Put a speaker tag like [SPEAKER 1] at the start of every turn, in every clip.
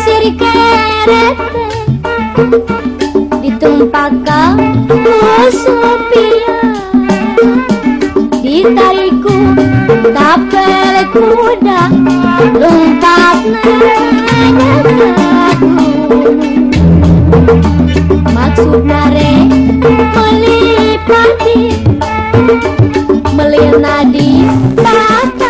[SPEAKER 1] sirikeret ditumpakkan Sophia ditariku tapel kuda lompat nanya maksud nare melipati melinadi tatatan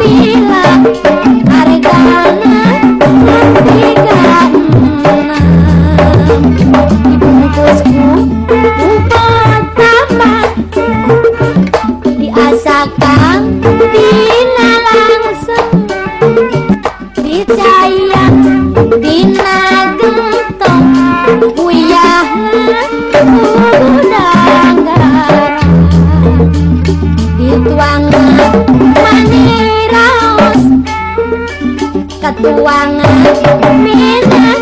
[SPEAKER 1] uyah dituangan maniros ketuangan minat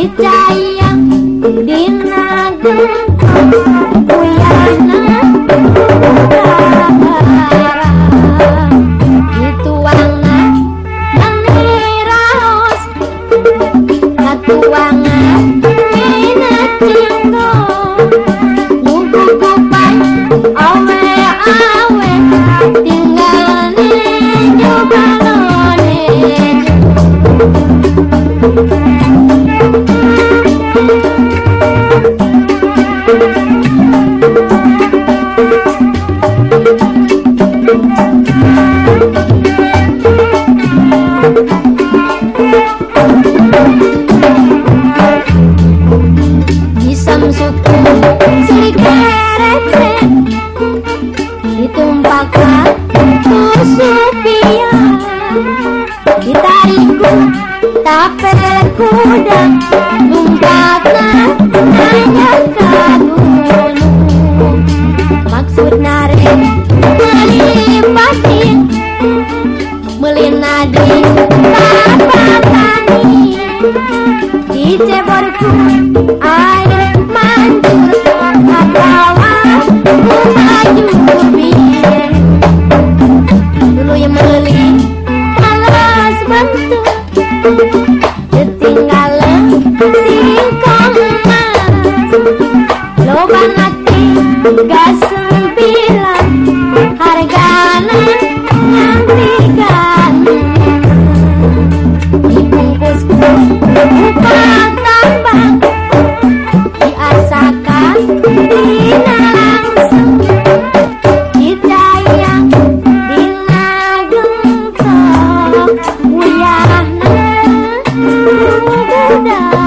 [SPEAKER 1] Itaí. Kusupia Ditariku tapel kuda. Lompatna nanya kagum Maksud nare melipatin Melinadi bapak tani. Di ceborku air mancur akawan maju Thank you. do now.